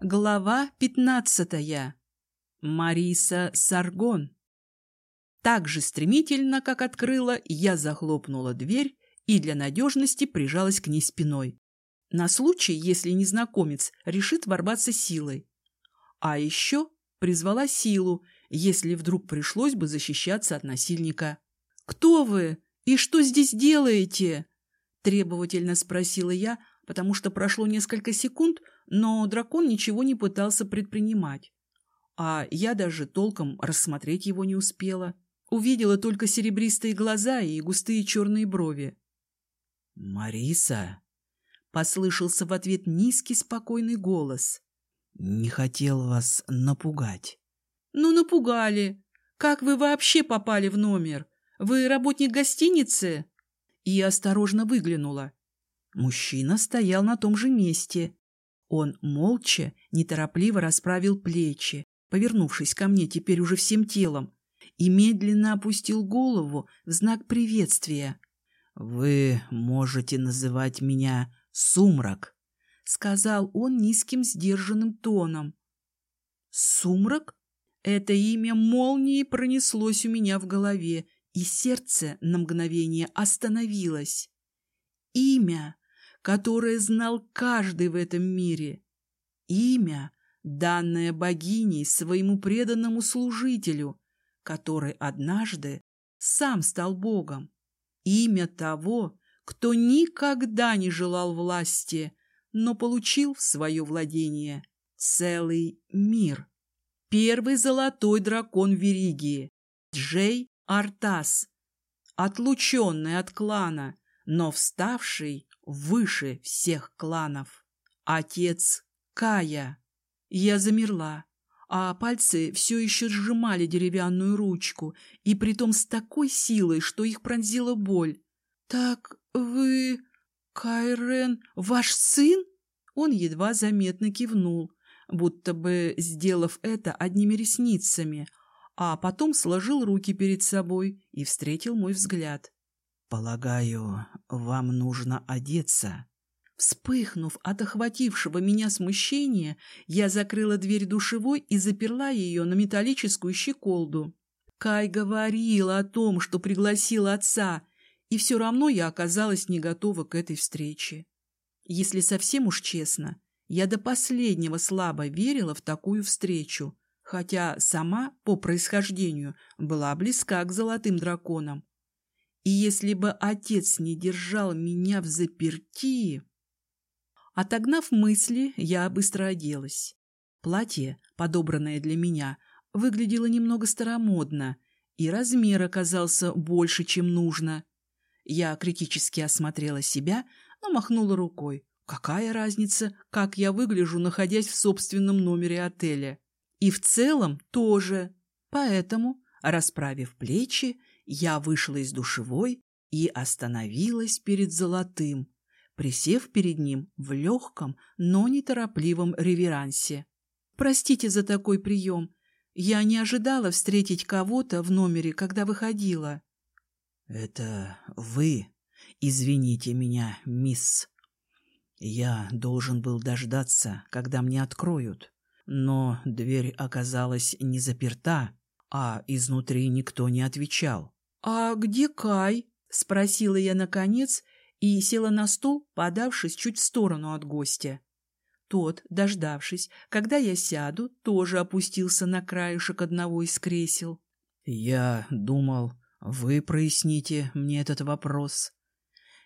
Глава пятнадцатая. Мариса Саргон. Так же стремительно, как открыла, я захлопнула дверь и для надежности прижалась к ней спиной. На случай, если незнакомец решит ворваться силой. А еще призвала силу, если вдруг пришлось бы защищаться от насильника. «Кто вы? И что здесь делаете?» Требовательно спросила я, потому что прошло несколько секунд, но дракон ничего не пытался предпринимать. А я даже толком рассмотреть его не успела. Увидела только серебристые глаза и густые черные брови. «Мариса!» — послышался в ответ низкий спокойный голос. «Не хотел вас напугать». «Ну, напугали. Как вы вообще попали в номер? Вы работник гостиницы?» И осторожно выглянула. Мужчина стоял на том же месте. Он молча, неторопливо расправил плечи, повернувшись ко мне теперь уже всем телом, и медленно опустил голову в знак приветствия. «Вы можете называть меня Сумрак», — сказал он низким сдержанным тоном. «Сумрак?» Это имя молнией пронеслось у меня в голове, и сердце на мгновение остановилось. Имя, которое знал каждый в этом мире. Имя, данное богиней своему преданному служителю, который однажды сам стал богом. Имя того, кто никогда не желал власти, но получил в свое владение целый мир. Первый золотой дракон Веригии, Джей Артас, отлученный от клана, но вставший выше всех кланов. Отец Кая. Я замерла, а пальцы все еще сжимали деревянную ручку, и притом с такой силой, что их пронзила боль. «Так вы... Кайрен, ваш сын?» Он едва заметно кивнул, будто бы сделав это одними ресницами, а потом сложил руки перед собой и встретил мой взгляд. «Полагаю, вам нужно одеться». Вспыхнув от охватившего меня смущения, я закрыла дверь душевой и заперла ее на металлическую щеколду. Кай говорил о том, что пригласил отца, и все равно я оказалась не готова к этой встрече. Если совсем уж честно, я до последнего слабо верила в такую встречу, хотя сама по происхождению была близка к золотым драконам. И если бы отец не держал меня в заперти... Отогнав мысли, я быстро оделась. Платье, подобранное для меня, выглядело немного старомодно, и размер оказался больше, чем нужно. Я критически осмотрела себя, но махнула рукой. Какая разница, как я выгляжу, находясь в собственном номере отеля? И в целом тоже. Поэтому, расправив плечи, я вышла из душевой и остановилась перед золотым, присев перед ним в легком, но неторопливом реверансе. «Простите за такой прием. Я не ожидала встретить кого-то в номере, когда выходила». «Это вы? Извините меня, мисс. Я должен был дождаться, когда мне откроют, но дверь оказалась не заперта, а изнутри никто не отвечал. «А где Кай?» — спросила я наконец и села на стул, подавшись чуть в сторону от гостя. Тот, дождавшись, когда я сяду, тоже опустился на краешек одного из кресел. «Я думал, вы проясните мне этот вопрос».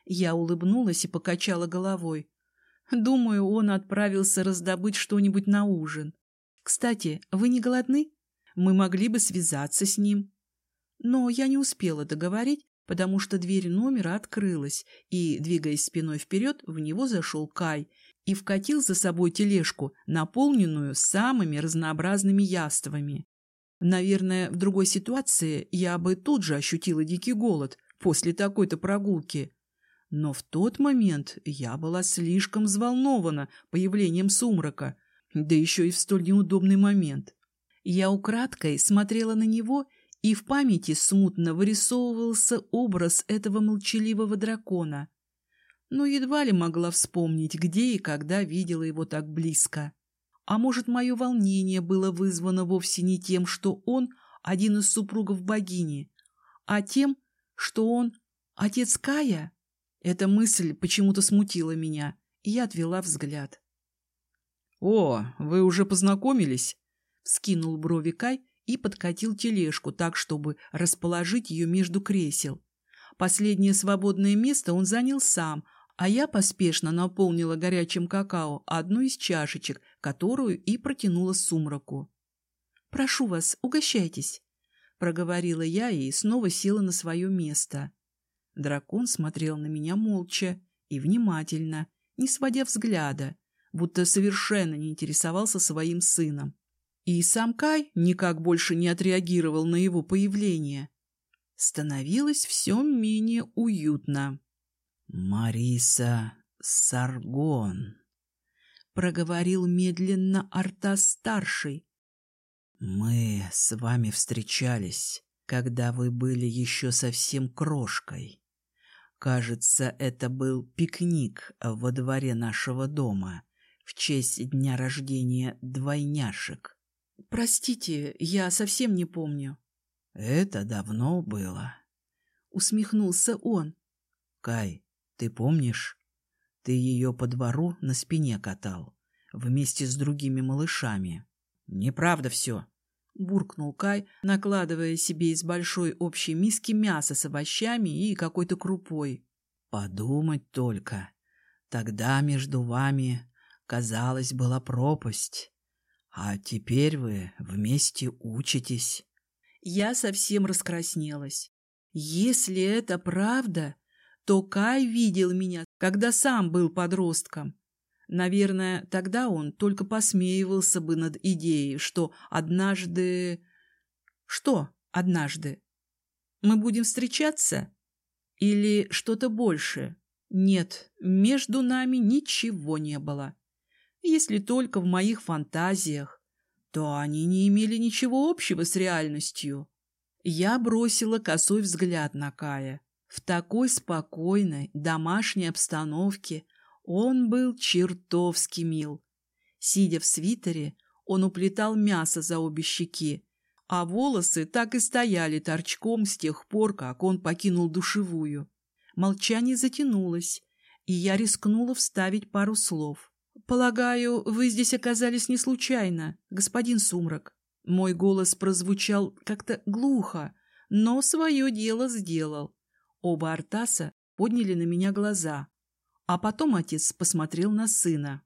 Я улыбнулась и покачала головой. Думаю, он отправился раздобыть что-нибудь на ужин. Кстати, вы не голодны? Мы могли бы связаться с ним. Но я не успела договорить, потому что дверь номера открылась, и, двигаясь спиной вперед, в него зашел Кай и вкатил за собой тележку, наполненную самыми разнообразными яствами. Наверное, в другой ситуации я бы тут же ощутила дикий голод после такой-то прогулки. Но в тот момент я была слишком взволнована появлением сумрака, да еще и в столь неудобный момент. Я украдкой смотрела на него и в памяти смутно вырисовывался образ этого молчаливого дракона. Но едва ли могла вспомнить, где и когда видела его так близко. А может, мое волнение было вызвано вовсе не тем, что он один из супругов богини, а тем, что он отец Кая? Эта мысль почему-то смутила меня, и я отвела взгляд. «О, вы уже познакомились?» — вскинул брови Кай и подкатил тележку так, чтобы расположить ее между кресел. Последнее свободное место он занял сам, а я поспешно наполнила горячим какао одну из чашечек, которую и протянула сумраку. «Прошу вас, угощайтесь», — проговорила я и снова села на свое место. Дракон смотрел на меня молча и внимательно, не сводя взгляда, будто совершенно не интересовался своим сыном. И сам Кай никак больше не отреагировал на его появление. Становилось все менее уютно. «Мариса Саргон», — проговорил медленно Артас-старший. «Мы с вами встречались, когда вы были еще совсем крошкой. Кажется, это был пикник во дворе нашего дома в честь дня рождения двойняшек». «Простите, я совсем не помню». «Это давно было», — усмехнулся он. «Кай, ты помнишь? Ты ее по двору на спине катал, вместе с другими малышами. Неправда все. Буркнул Кай, накладывая себе из большой общей миски мясо с овощами и какой-то крупой. Подумать только. Тогда между вами, казалось, была пропасть. А теперь вы вместе учитесь. Я совсем раскраснелась. Если это правда, то Кай видел меня, когда сам был подростком. Наверное, тогда он только посмеивался бы над идеей, что однажды... Что однажды? Мы будем встречаться? Или что-то больше? Нет, между нами ничего не было. Если только в моих фантазиях, то они не имели ничего общего с реальностью. Я бросила косой взгляд на Кая. В такой спокойной домашней обстановке он был чертовски мил. Сидя в свитере, он уплетал мясо за обе щеки, а волосы так и стояли торчком с тех пор, как он покинул душевую. Молчание затянулось, и я рискнула вставить пару слов. «Полагаю, вы здесь оказались не случайно, господин Сумрак». Мой голос прозвучал как-то глухо, но свое дело сделал. Оба Артаса подняли на меня глаза, а потом отец посмотрел на сына.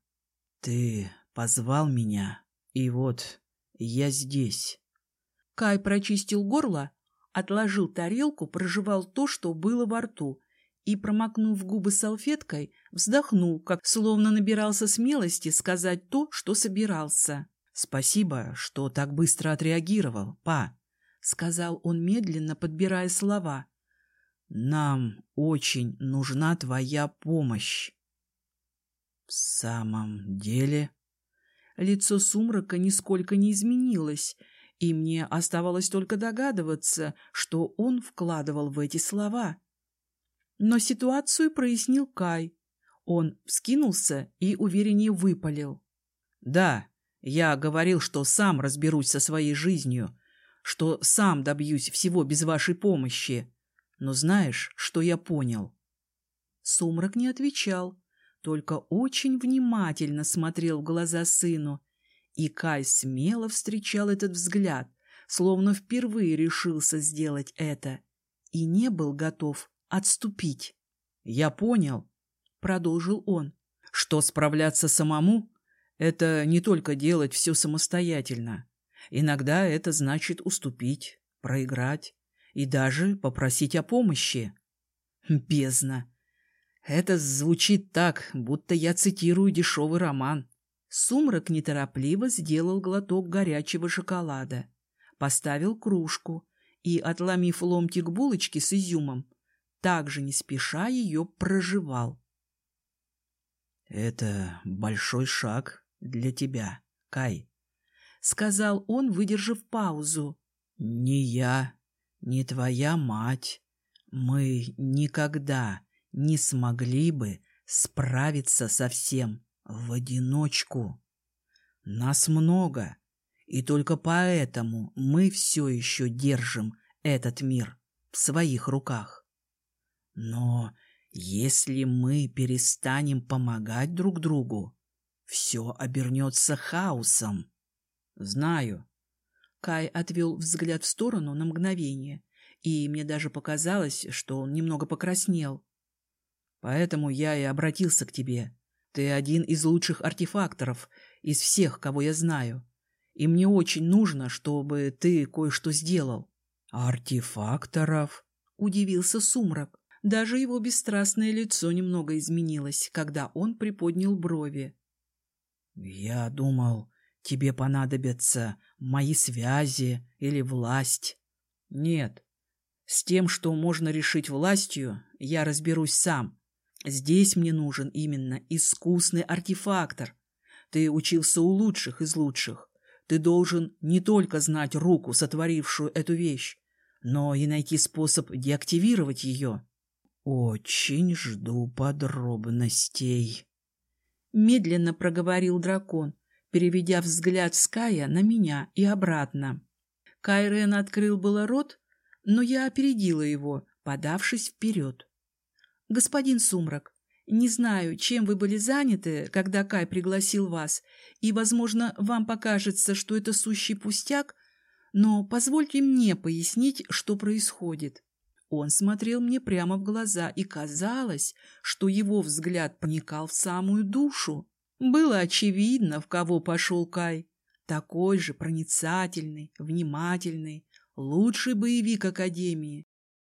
«Ты позвал меня, и вот я здесь». Кай прочистил горло, отложил тарелку, прожевал то, что было во рту, и, промокнув губы салфеткой, вздохнул, как словно набирался смелости сказать то, что собирался. «Спасибо, что так быстро отреагировал, па», — сказал он медленно, подбирая слова. Нам очень нужна твоя помощь. В самом деле... Лицо сумрака нисколько не изменилось, и мне оставалось только догадываться, что он вкладывал в эти слова. Но ситуацию прояснил Кай. Он вскинулся и увереннее выпалил. «Да, я говорил, что сам разберусь со своей жизнью, что сам добьюсь всего без вашей помощи. Но знаешь, что я понял? Сумрак не отвечал, только очень внимательно смотрел в глаза сыну. И Кай смело встречал этот взгляд, словно впервые решился сделать это, и не был готов отступить. «Я понял», — продолжил он, — «что справляться самому — это не только делать все самостоятельно. Иногда это значит уступить, проиграть, и даже попросить о помощи. Бездна. Это звучит так, будто я цитирую дешевый роман. Сумрак неторопливо сделал глоток горячего шоколада, поставил кружку и, отломив ломтик булочки с изюмом, также не спеша ее проживал. «Это большой шаг для тебя, Кай», — сказал он, выдержав паузу. «Не я не твоя мать, мы никогда не смогли бы справиться со всем в одиночку. Нас много, и только поэтому мы все еще держим этот мир в своих руках. Но если мы перестанем помогать друг другу, все обернется хаосом. Знаю. Кай отвел взгляд в сторону на мгновение, и мне даже показалось, что он немного покраснел. Поэтому я и обратился к тебе. Ты один из лучших артефакторов из всех, кого я знаю. И мне очень нужно, чтобы ты кое-что сделал. Артефакторов? Удивился Сумрак. Даже его бесстрастное лицо немного изменилось, когда он приподнял брови. «Я думал, тебе понадобятся мои связи или власть». «Нет, с тем, что можно решить властью, я разберусь сам. Здесь мне нужен именно искусный артефактор. Ты учился у лучших из лучших. Ты должен не только знать руку, сотворившую эту вещь, но и найти способ деактивировать ее. Очень жду подробностей. Медленно проговорил дракон, переведя взгляд Ская на меня и обратно. Кайрен открыл было рот, но я опередила его, подавшись вперед. «Господин Сумрак, не знаю, чем вы были заняты, когда Кай пригласил вас, и, возможно, вам покажется, что это сущий пустяк, но позвольте мне пояснить, что происходит». Он смотрел мне прямо в глаза, и казалось, что его взгляд проникал в самую душу. Было очевидно, в кого пошел Кай. Такой же проницательный, внимательный, лучший боевик Академии.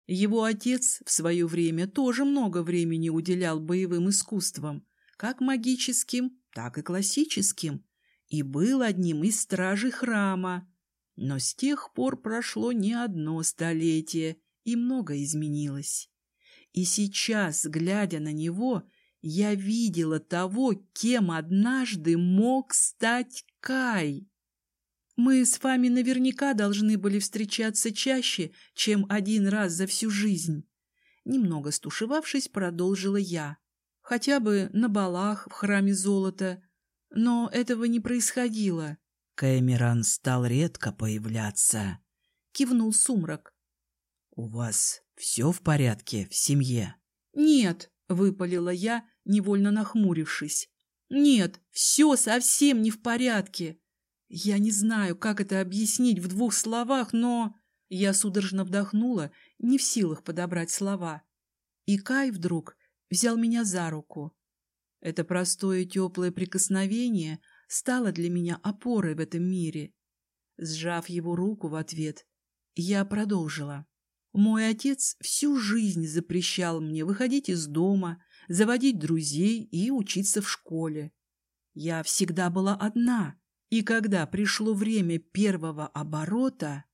Его отец в свое время тоже много времени уделял боевым искусствам, как магическим, так и классическим, и был одним из стражей храма. Но с тех пор прошло не одно столетие, и много изменилось. И сейчас, глядя на него, я видела того, кем однажды мог стать Кай. Мы с вами наверняка должны были встречаться чаще, чем один раз за всю жизнь. Немного стушевавшись, продолжила я. Хотя бы на балах в храме золота. Но этого не происходило. Кэмерон стал редко появляться. Кивнул сумрак. У вас все в порядке в семье? Нет, выпалила я, невольно нахмурившись. Нет, все совсем не в порядке. Я не знаю, как это объяснить в двух словах, но... Я судорожно вдохнула, не в силах подобрать слова. И Кай вдруг взял меня за руку. Это простое теплое прикосновение стало для меня опорой в этом мире. Сжав его руку в ответ, я продолжила. Мой отец всю жизнь запрещал мне выходить из дома, заводить друзей и учиться в школе. Я всегда была одна, и когда пришло время первого оборота,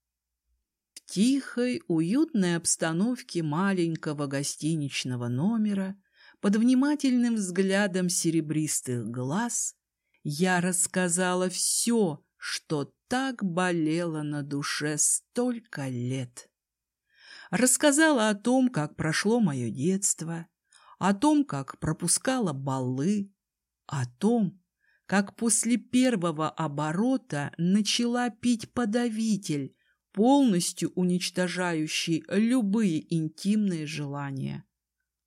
в тихой, уютной обстановке маленького гостиничного номера, под внимательным взглядом серебристых глаз, я рассказала все, что так болело на душе столько лет. Рассказала о том, как прошло мое детство, о том, как пропускала балы, о том, как после первого оборота начала пить подавитель, полностью уничтожающий любые интимные желания.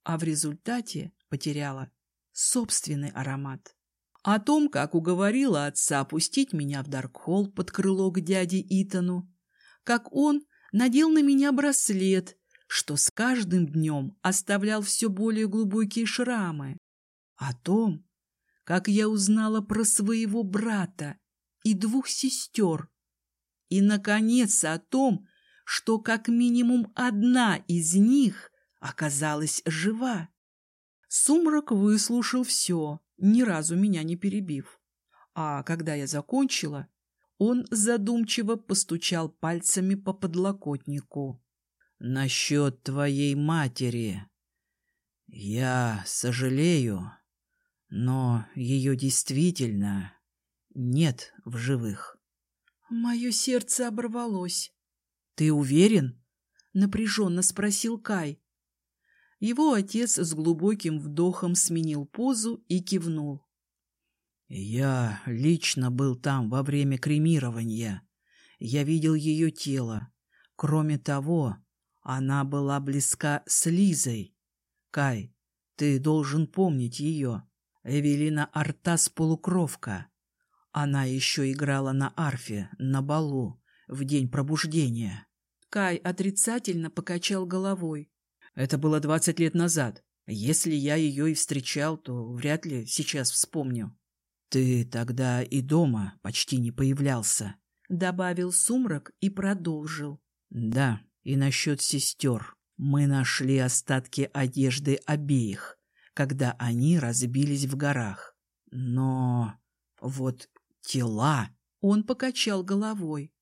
А в результате потеряла собственный аромат. О том, как уговорила отца пустить меня в Даркхолл под крыло к дяде Итану, как он надел на меня браслет, что с каждым днем оставлял все более глубокие шрамы, о том, как я узнала про своего брата и двух сестер. И, наконец, о том, что как минимум одна из них оказалась жива. Сумрак выслушал все, ни разу меня не перебив. А когда я закончила, он задумчиво постучал пальцами по подлокотнику. «Насчет твоей матери. Я сожалею, но ее действительно нет в живых. Мое сердце оборвалось. Ты уверен? Напряженно спросил Кай. Его отец с глубоким вдохом сменил позу и кивнул. Я лично был там во время кремирования. Я видел ее тело. Кроме того, она была близка с Лизой. Кай, ты должен помнить ее. Эвелина Артас полукровка. Она еще играла на арфе, на балу, в день пробуждения. Кай отрицательно покачал головой. Это было двадцать лет назад. Если я ее и встречал, то вряд ли сейчас вспомню. Ты тогда и дома почти не появлялся. Добавил сумрак и продолжил. Да, и насчет сестер. Мы нашли остатки одежды обеих, когда они разбились в горах. Но вот тела... Он покачал головой.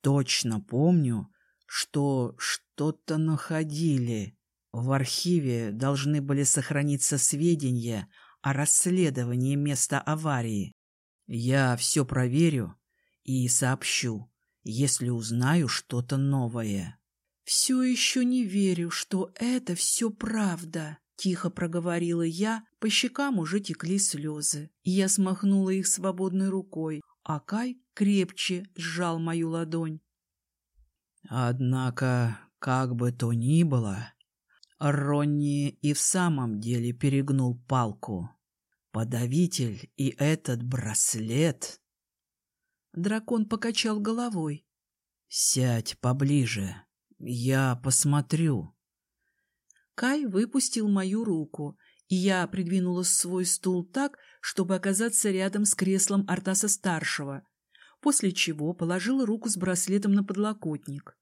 Точно помню, что что-то находили. В архиве должны были сохраниться сведения о расследовании места аварии. Я все проверю и сообщу, если узнаю что-то новое. «Все еще не верю, что это все правда», — тихо проговорила я, по щекам уже текли слезы. Я смахнула их свободной рукой, а Кай крепче сжал мою ладонь. Однако, как бы то ни было, Ронни и в самом деле перегнул палку. Подавитель и этот браслет... Дракон покачал головой. «Сядь поближе, я посмотрю». Кай выпустил мою руку, и я придвинула свой стул так, чтобы оказаться рядом с креслом Артаса-старшего, после чего положила руку с браслетом на подлокотник.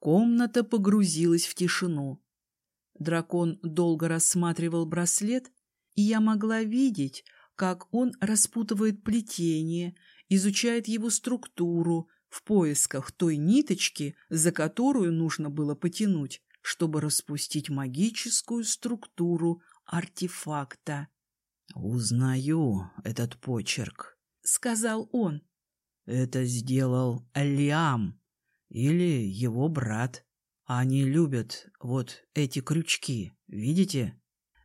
Комната погрузилась в тишину. Дракон долго рассматривал браслет, и я могла видеть, как он распутывает плетение, изучает его структуру в поисках той ниточки, за которую нужно было потянуть, чтобы распустить магическую структуру артефакта. «Узнаю этот почерк», — сказал он. «Это сделал Лиам или его брат». Они любят вот эти крючки, видите?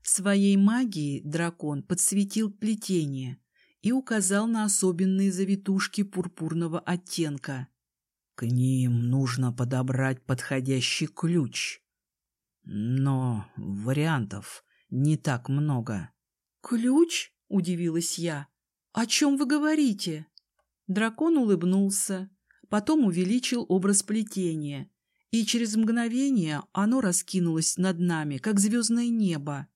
Своей магией дракон подсветил плетение и указал на особенные завитушки пурпурного оттенка. К ним нужно подобрать подходящий ключ. Но вариантов не так много. «Ключ?» — удивилась я. «О чем вы говорите?» Дракон улыбнулся, потом увеличил образ плетения — и через мгновение оно раскинулось над нами, как звездное небо.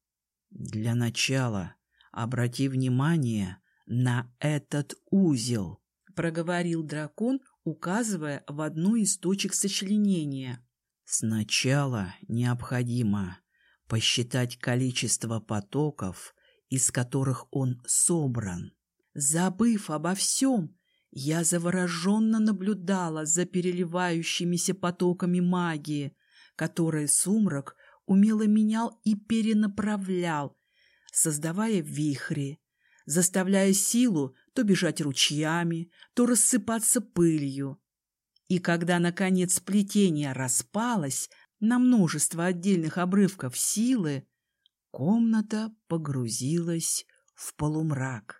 «Для начала обрати внимание на этот узел», — проговорил дракон, указывая в одну из точек сочленения. «Сначала необходимо посчитать количество потоков, из которых он собран». Забыв обо всем, я завороженно наблюдала за переливающимися потоками магии, которые сумрак умело менял и перенаправлял, создавая вихри, заставляя силу то бежать ручьями, то рассыпаться пылью. И когда, наконец, плетение распалось на множество отдельных обрывков силы, комната погрузилась в полумрак.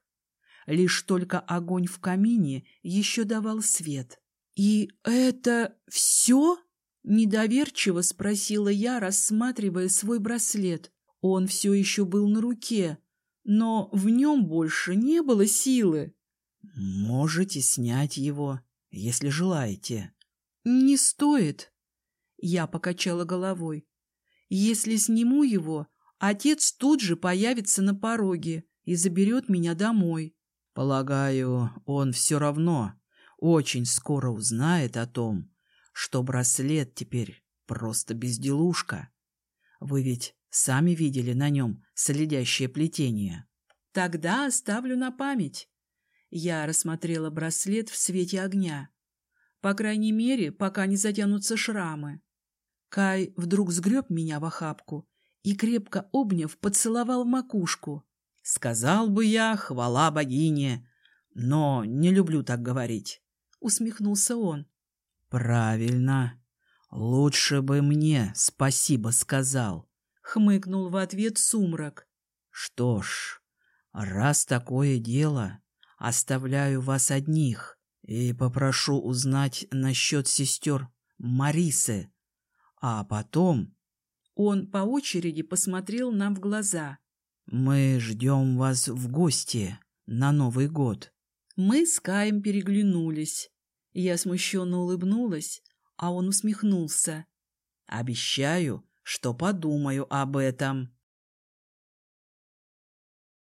Лишь только огонь в камине еще давал свет. «И это все?» — недоверчиво спросила я, рассматривая свой браслет. Он все еще был на руке, но в нем больше не было силы. «Можете снять его, если желаете». «Не стоит», — я покачала головой. «Если сниму его, отец тут же появится на пороге и заберет меня домой». Полагаю, он все равно очень скоро узнает о том, что браслет теперь просто безделушка. Вы ведь сами видели на нем следящее плетение. Тогда оставлю на память. Я рассмотрела браслет в свете огня. По крайней мере, пока не затянутся шрамы. Кай вдруг сгреб меня в охапку и, крепко обняв, поцеловал макушку. Сказал бы я, хвала богине, но не люблю так говорить. Усмехнулся он. Правильно. Лучше бы мне спасибо сказал. Хмыкнул в ответ сумрак. Что ж, раз такое дело, Оставляю вас одних и попрошу узнать насчет сестер Марисы. А потом... Он по очереди посмотрел нам в глаза. Мы ждем вас в гости на Новый год. Мы с Каем переглянулись. Я смущенно улыбнулась, а он усмехнулся. Обещаю, что подумаю об этом.